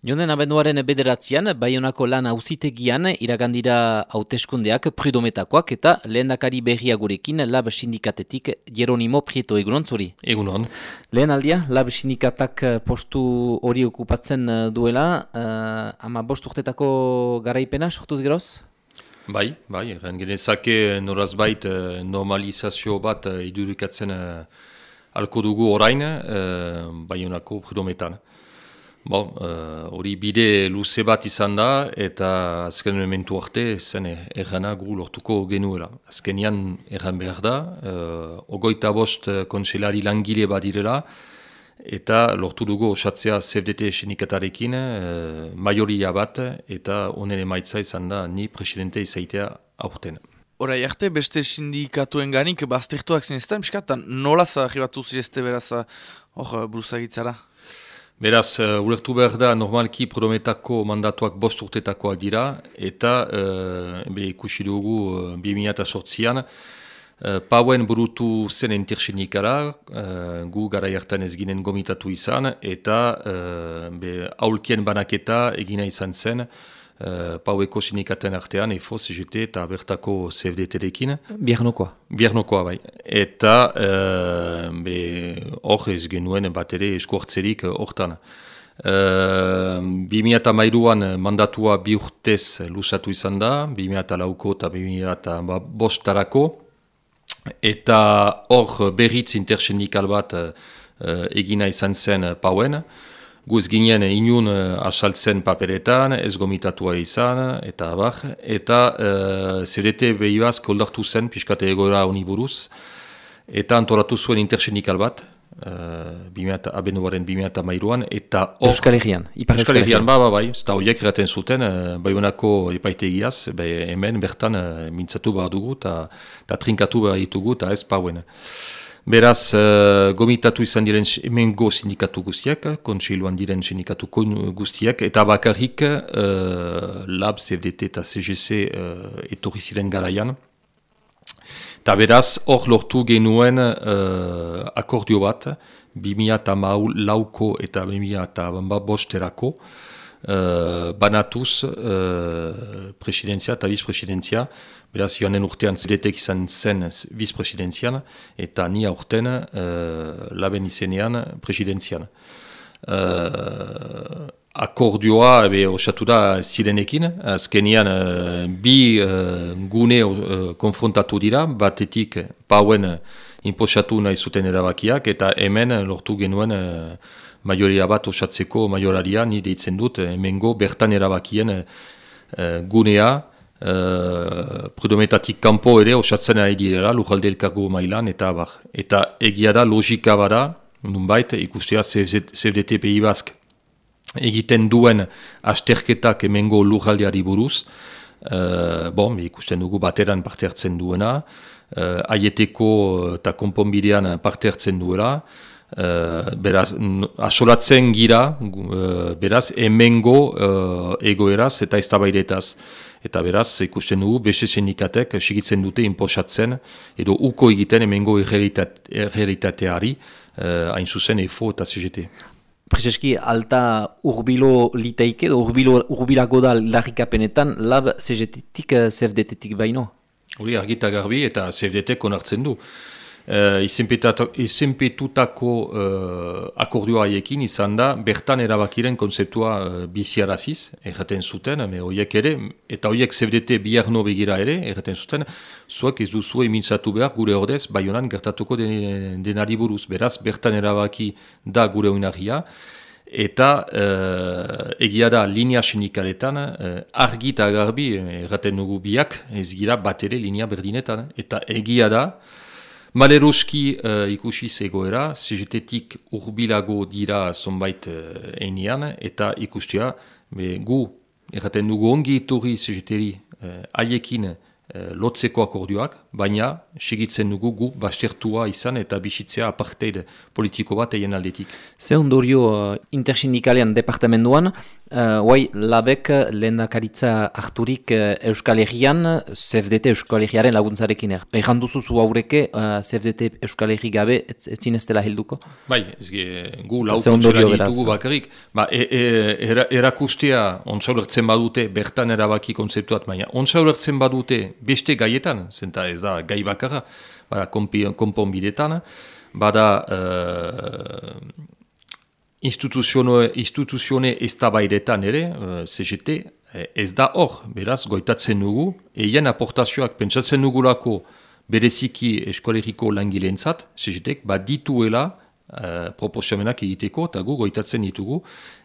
Jonen abenduaren bederatzean, Baionako lan auzitegian iragandira hauteskundeak prudometakoak eta lehendakari berria gurekin lab sindikatetik Jeronimo Prieto egunon zuri. Egunon. Lehen aldia, lab sindikatak postu hori okupatzen duela, uh, ama bost urtetako garaipena, sortuz geroz? Bai, bai, egen genezake noraz bait eh, normalizazio bat uh, idurikatzen uh, alko dugu orain, uh, Baionako prudometan. Bon, eh, hori bide luze bat izan da, eta azken elementu arte zen errana gu lortuko genuela. Azkenian erran behar da, uh, ogoita bost kontselari langile bat direla, eta lortu dugu osatzea ZDT esenikatarekin, uh, majoria bat, eta onen emaitza izan da ni presidente izaitea aurten. Hora, arte beste sindikatuen ganik, baztertuak zinezta, miskatan nola zaharribatu zirezte beraz hor buruzagitzara? Beraz, uh, ulertu behar da, normalki prodometako mandatuak bost urtetakoak dira, eta uh, be, ikusi dugu uh, 2008an, uh, pauen burutu zen entirxenikara, uh, gu gara jartan ez ginen gomitatu izan, eta uh, be, aulkien banaketa egina izan zen, Uh, paueko sinikaten artean, EFO, CGT eta bertako CFDT-rekin. Biernokoa. Biernokoa, bai. Eta hor uh, ez genuen bat ere eskuartzerik hortan. Uh, 2008an mandatua bi urtez lusatu izan da, 2008ko eta 2008 Eta hor berriz intersenikal bat uh, egina izan zen pauen guz ginen inun uh, asaltzen paperetan, ez gomitatua izan, eta abar, eta uh, ZDT behibaz koldartu zen, piskate egora uniburuz, eta antolatu zuen intersenikal bat, uh, abenuaren 2000 mairuan, eta hor... Euskal Herrian, Euskal Herrian, ba, ba, bai, eta horiek erraten zuten, uh, baionako epaitegiaz, be, hemen bertan uh, mintzatu behar dugu, eta trinkatu behar ditugu, eta ez pauen. Beraz, uh, gomitatu izan diren emengo sindikatu guztiak, kontseiluan diren sindikatu guztiak, eta bakarrik uh, LAB, CFDT eta CGC uh, etorri ziren garaian. Eta beraz, hor lortu genuen uh, akordio bat, 2000 lauko eta 2000 bosterako, uh, banatuz uh, presidentzia eta bizpresidentzia, beraz joanen urtean zedetek izan zen bizpresidenzian, eta ni aurten uh, laben izenean presidentzian. Uh, akordioa osatu da zirenekin, azkenian uh, bi uh, gune uh, konfrontatu dira, batetik pauen uh, imposatu nahi zuten erabakiak, eta hemen lortu genuen majoria bat osatzeko majoraria, ni deitzen dut, hemengo bertan erabakien uh, gunea, uh, prudometatik kanpo ere osatzen ari direla, lujalde elkargo mailan, eta bar. Eta egia da, logika bada, nunbait, ikustea CFDTPI bask egiten duen asterketak hemengo lujaldeari buruz, uh, bon, ikusten dugu bateran parte hartzen duena, uh, aieteko eta konponbidean parte hartzen duela, Uh, beraz, asolatzen gira, uh, beraz, emengo uh, egoeraz eta eztabaidetaz. Eta beraz, ikusten dugu, beste sindikatek sigitzen dute inposatzen, edo uko egiten emengo errealitateari, hain zuzen EFO eta CGT. Prezeski, alta urbilo liteike, edo urbilo, urbilago da larrikapenetan, lab CGT-tik, CFDT-tik baino? Hori, argita garbi eta CFDT konartzen du uh, izenpetutako uh, akordioa haiekin izan da, bertan erabakiren konzeptua uh, biziaraziz, erraten zuten, me horiek ere, eta horiek zebdete biharno begira ere, erraten zuten, zuak ez duzu emintzatu behar gure ordez, baionan gertatuko den, denari buruz, beraz, bertan erabaki da gure oinarria, eta uh, egia da linea sinikaletan uh, argi eta garbi erraten dugu biak ez gira bat ere linea berdinetan. Eta egia da Maleroski uh, ikusi zegoera, CGT-tik urbilago dira zonbait uh, einian, eta ikustia, be, gu, erraten dugu ongi etorri CGT-ri uh, aiekin Eh, lotzeko akordioak, baina segitzen dugu gu bastertua izan eta bisitzea apartheid politiko bat egin aldetik. Ze ondorio uh, intersindikalean departamentuan, uh, labek lehen karitza harturik uh, Euskal Herrian, CFDT Euskal Herriaren laguntzarekin er. Egan duzu zu aurreke uh, CFDT Euskal Herri gabe ez, ez zineztela helduko? Bai, ez ge, gu lau kontsera ditugu bakarrik. Ba, e, e, erakustea ontsa badute, bertan erabaki konzeptuat, baina ontsa badute beste gaietan, zenta ez da gai bakarra, bada konpon bidetan, bada uh, instituzione, ez da baidetan ere, uh, CGT, eh, ez da hor, beraz, goitatzen dugu, eien aportazioak pentsatzen dugulako bereziki eskoleriko langileentzat, CGT, bat dituela, uh, proposamenak egiteko eta gu goitatzen ditugu.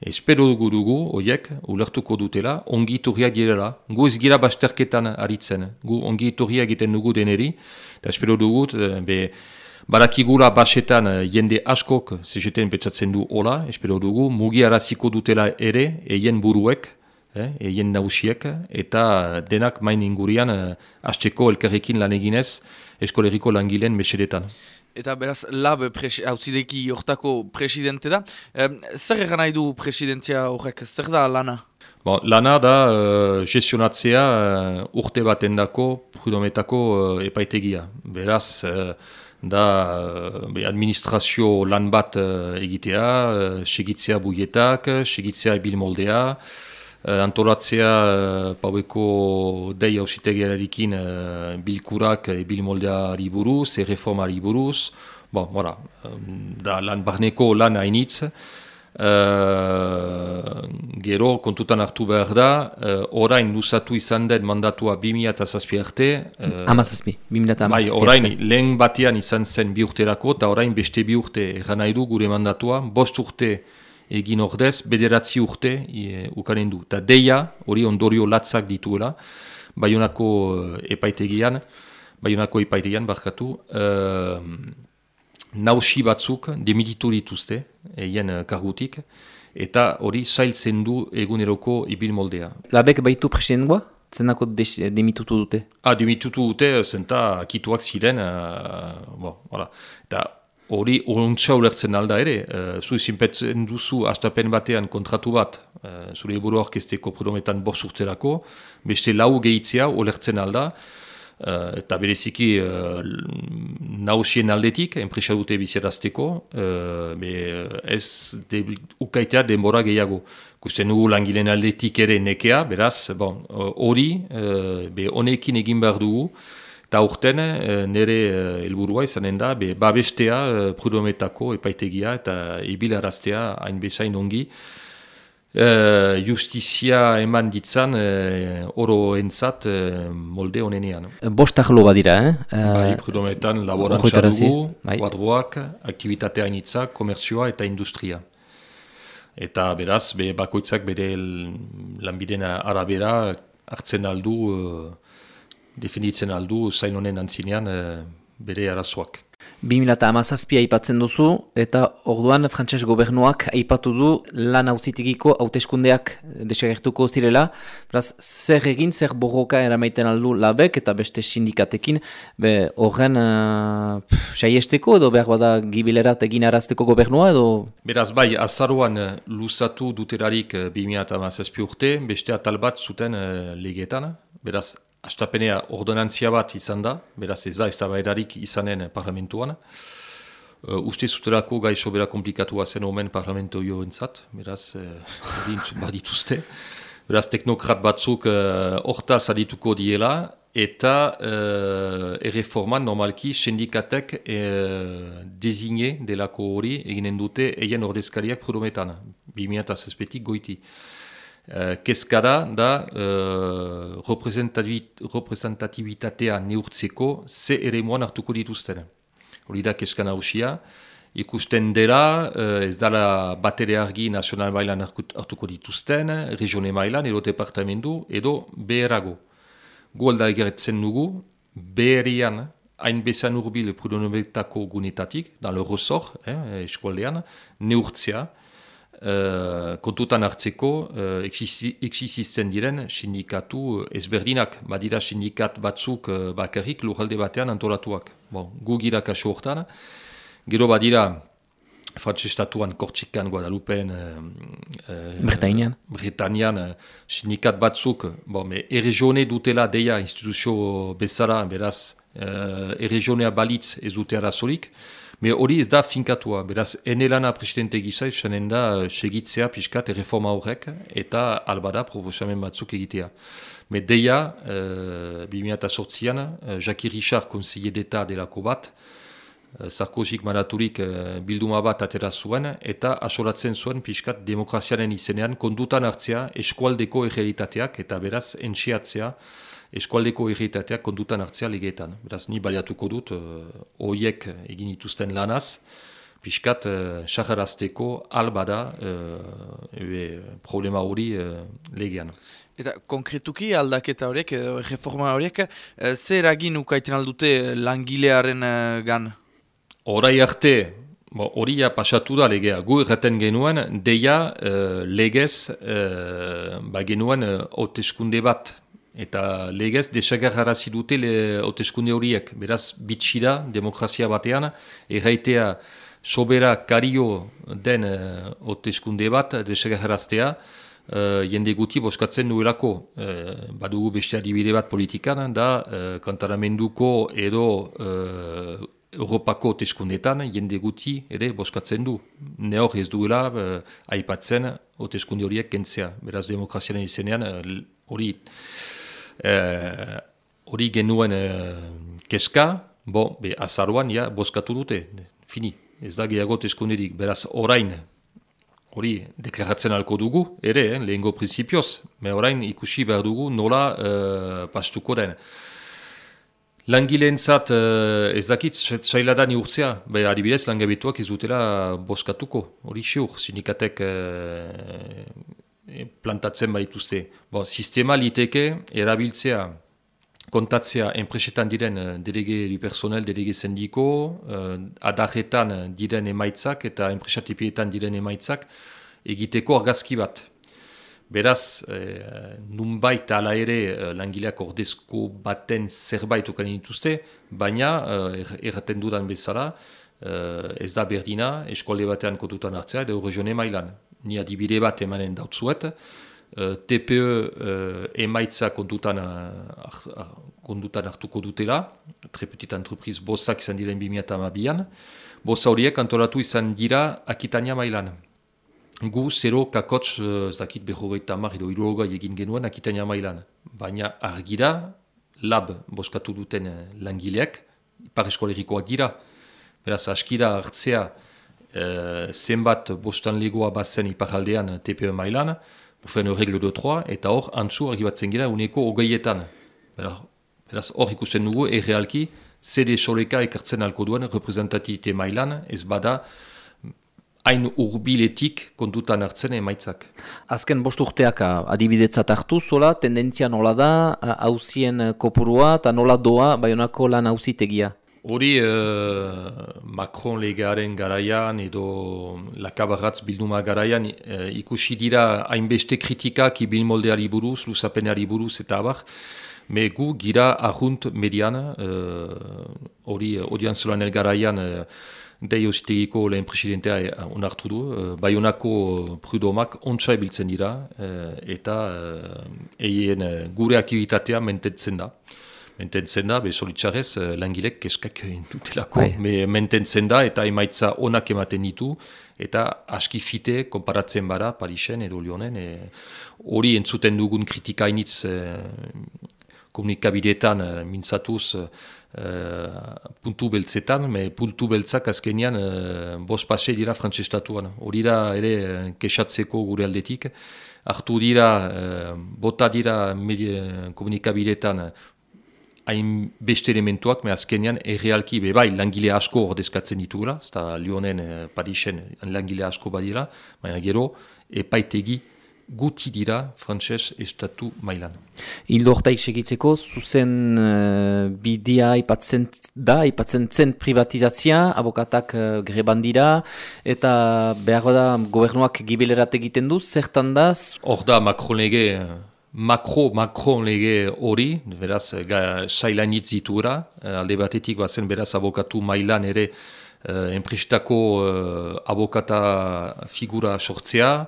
Espero dugu dugu, oiek, ulertuko dutela, ongi iturriak girela. Gu ez gira basterketan aritzen. Gu ongi iturriak egiten dugu deneri. Eta espero dugu, uh, be, barakigula basetan uh, jende askok zezeten betzatzen du hola. Espero dugu, mugi araziko dutela ere, eien buruek, eh, eien nausiek, eta denak main ingurian hasteko elkarrekin lan eginez eskoleriko langileen mesedetan. Eta beraz, lab hauzideki jortako presidente da. zer egan nahi du presidentzia horrek? Zer da lana? Bon, lana da uh, gestionatzea uh, urte baten dako prudometako uh, epaitegia. Beraz, uh, da uh, administrazio lan bat uh, egitea, uh, segitzea buietak, segitzea ebil moldea, antolatzea uh, paueko dei hausitegiarekin uh, bilkurak uh, bilmoldeari buruz, e reformari buruz, bon, voilà, da lan barneko lan hainitz, Uh, gero kontutan hartu behar da, uh, orain luzatu izan den mandatua 2000 eta zazpi arte. Uh, amazazpi, 2000 eta amazazpi bai, Orain lehen batean izan zen bi urterako, eta orain beste bi urte eran nahi du gure mandatua, bost urte egin ordez, bederatzi urte e, ukaren du. Eta deia, hori ondorio latzak dituela, baionako eh, epaitegian, baionako epaitegian, barkatu, uh, nausi batzuk demititu dituzte, egin uh, kargutik, eta hori zailtzen du eguneroko ibil moldea. Labek baitu presidengoa? Zenako demitutu dute? Ah, demitutu dute, zenta kituak ziren, uh, bo, eta hori ontsa ulertzen alda ere, uh, zu izinpetzen duzu astapen batean kontratu bat, uh, zure eburu orkesteko prodometan bors urterako, beste lau gehitzea ulertzen alda, uh, eta bereziki uh, nausien aldetik, enpresa dute biziarazteko, uh, be, ez de, ukaitea denbora gehiago. Kusten dugu langileen aldetik ere nekea, beraz, hori, bon, uh, honekin egin behar dugu, Eta urten, eh, nire eh, helburua izanen da, be, babestea eh, prudometako epaitegia eta ibilaraztea hain bezain ongi. justizia eman ditzan oro entzat molde honenean. Bostak lo badira, eh? Bai, prudometan laborantza dugu, bai. kuadroak, aktivitatea initzak, komertzioa eta industria. Eta beraz, be, bakoitzak bere lanbidena arabera hartzen aldu definitzen aldu zain honen antzinean e, bere arazoak. 2008 aipatzen duzu eta orduan frantses gobernuak aipatu du lan hauzitikiko hauteskundeak desagertuko zirela. Beraz, zer egin, zer borroka eramaiten aldu labek eta beste sindikatekin horren uh, saiesteko edo behar bada gibilerat egin arazteko gobernua edo... Beraz, bai, azaruan uh, luzatu duterarik uh, 2008 urte, beste atal bat zuten uh, legetan. Beraz, Astapenea ordonantzia bat izan da, beraz ez da ez da izanen parlamentuan. Uh, uste zuterako gai sobera komplikatua zen omen parlamento jo entzat, beraz, uh, badituzte. Beraz, teknokrat batzuk uh, hortaz adituko diela, eta uh, erreforman normalki sindikatek uh, dezigne delako hori eginen dute eien ordezkariak prudometan, 2000 goiti. Uh, Kezkada da uh, representatibitatea neurtzeko ze ere moan hartuko dituzten. Hori da kezkan hausia. Ikusten dela, uh, ez dala batere argi nazional mailan hartuko dituzten, regione mailan edo departamentu edo beherago. Gualda egeretzen dugu, beherian hain bezan urbil prudonometako gunetatik, dan le ressort, eh, eskualdean, neurtzea, uh, kontutan hartzeko uh, eksizisten diren sindikatu ezberdinak. Badira sindikat batzuk uh, bakarrik lujalde batean antolatuak. Bon, gu gira kasu hortan. Gero badira Frantzestatuan, Kortxikan, Guadalupen, uh, Bretainian, Bretainian uh, sindikat batzuk, bon, me erregione dutela deia instituzio bezala, beraz, uh, erregionea balitz ez dute arazorik, me hori ez da finkatua, beraz, enelana presidente gisa esanen da uh, segitzea pixkat erreforma horrek eta albada proposamen batzuk egitea. Me deia, uh, 2008an, uh, Jacques Richard, konsille d'Etat delako bat, Eh, Sarkozik manaturik eh, bilduma bat atera zuen eta asolatzen zuen pixkat demokraziaren izenean kondutan hartzea eskualdeko egeritateak eta beraz entxiatzea eskualdeko egeritateak kondutan hartzea legeetan. Beraz ni baliatuko dut uh, egin ituzten lanaz pixkat saharazteko uh, albada uh, problema hori uh, legean. Eta konkretuki aldaketa horiek, reforma horiek, zer eragin ukaiten aldute langilearen gan? Horai arte, hori ja pasatu da legea, gu erraten genuen, deia uh, legez uh, ba genuen uh, bat. Eta legez desagarrarazi dute hauteskunde horiek. Beraz, bitxida, demokrazia batean, erraitea sobera kario den hauteskunde uh, bat desagarraztea, uh, jende guti boskatzen duelako. Uh, badugu beste adibide bat politikan, da uh, kantaramenduko edo Europako oteskundetan jende guti ere boskatzen du. Ne hor ez duela uh, aipatzen oteskunde horiek kentzea. Beraz demokraziaren izenean eh, hori uh, hori genuen keska, bo, be, azaruan ja, boskatu dute. Fini, ez da gehiago oteskunderik. Beraz orain hori deklaratzen alko dugu, ere, eh, lehengo prinsipioz. Me orain ikusi behar dugu nola uh, pastuko den. Langileentzat uh, ez dakit sailadan urtzea, bai adibidez langabituak ez dutela boskatuko, hori xur, sindikatek uh, plantatzen baituzte. Bon, sistema liteke erabiltzea, kontatzea enpresetan diren uh, delege personel, delege sendiko, uh, adajetan diren emaitzak eta enpresatipietan diren emaitzak egiteko argazki bat. Beraz, eh, nunbait ala ere eh, langileak ordezko baten zerbait ukanen dituzte, baina eh, erraten dudan bezala, eh, ez da berdina, eskualde batean kotutan hartzea, edo regione mailan. Ni adibide bat emanen dautzuet, eh, TPE eh, emaitza kontutan, uh, kontutan hartuko dutela, tre petit entreprise bosak izan diren 2008an, bosa horiek antolatu izan dira Akitania mailan gu zero kakotx, uh, zakit behogeita mar edo iruroga egin genuen akitania mailan. Baina argira, lab boskatu duten uh, langileak, ipar eskolerikoak dira. Beraz, askira hartzea uh, zenbat bostan legoa bazen ipar aldean TPE mailan, bufen regle de 3, eta hor, antzu argibatzen gira uneko ogeietan. Beraz, hor ikusten dugu, errealki, zede soleka ekartzen alko duen representatite mailan, ez bada, hain urbiletik kontutan hartzen emaitzak. Azken bost urteak adibidetzat hartu zola, tendentzia nola da, hauzien kopurua eta nola doa baionako lan hauzitegia? Hori uh, Macron legearen garaian edo lakabarratz bilduma garaian uh, ikusi dira hainbeste kritikak ibil moldeari buruz, luzapenari buruz eta abar. Me gu gira ahunt median, hori uh, odian garaian Dei ositegiko lehen presidentea eh, onartu du, uh, Bayonako prudomak ontsa ebiltzen dira uh, eta uh, eien uh, gure aktivitatea mententzen da. Mententzen da, be solitxarrez, uh, langilek keskak dutelako, bai. mententzen da eta emaitza onak ematen ditu eta aski fite konparatzen bara Parisen edo Lyonen. Hori entzuten dugun kritika initz komunikabideetan uh, mintzatuz uh, puntu beltzetan, me puntu beltzak azkenian uh, bos pase dira frantzestatuan. Hori da ere kesatzeko gure aldetik. Artu dira, uh, bota dira media, komunikabideetan hain beste elementuak, me azkenian errealki be bai langile asko ordezkatzen ditugula, ez da Lyonen, uh, Parisen langile asko badira, baina gero epaitegi guti dira frantses estatu mailan. Hildo hortaik segitzeko, zuzen uh, bidea ipatzen da, ipatzen zen privatizatzia, abokatak uh, greban dira, eta behar da gobernuak gibelerat egiten du, zertan da? Hor da Macron lege, makro, makro lege hori, beraz, sailanitz zitura, alde batetik bazen beraz abokatu mailan ere, enprestako uh, abokata figura sortzea,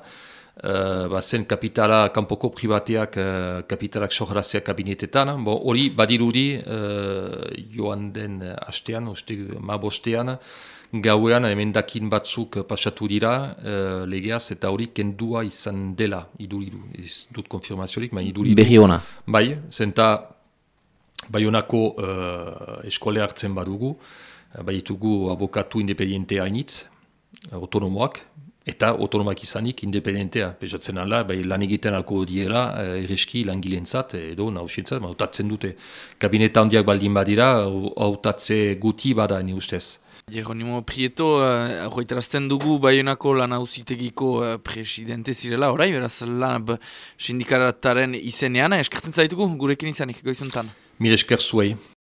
uh, ba zen kapitala, kanpoko privateak uh, kapitalak sohrazea kabinetetan. Hori badirudi uh, joan den hastean, uste ma bostean, gauean emendakin batzuk pasatu dira uh, legeaz eta hori kendua izan dela iduridu. Ez dut konfirmaziorik, baina iduridu. Berri hona. Bai, zenta Baionako uh, eskole hartzen badugu, baitugu abokatu independentea hainitz, autonomoak, eta autonomak izanik independentea. Pesatzen ala, bai lan egiten alko diela, erreski langilentzat, edo nausientzat, hautatzen dute. Kabineta handiak baldin badira, hautatze guti bada ni ustez. Jeronimo Prieto, uh, dugu Bayonako lan hauzitegiko uh, presidente zirela, orai, beraz lan sindikarataren izenean, eskertzen zaitugu gurekin izanik goizuntan. Mil esker zuei.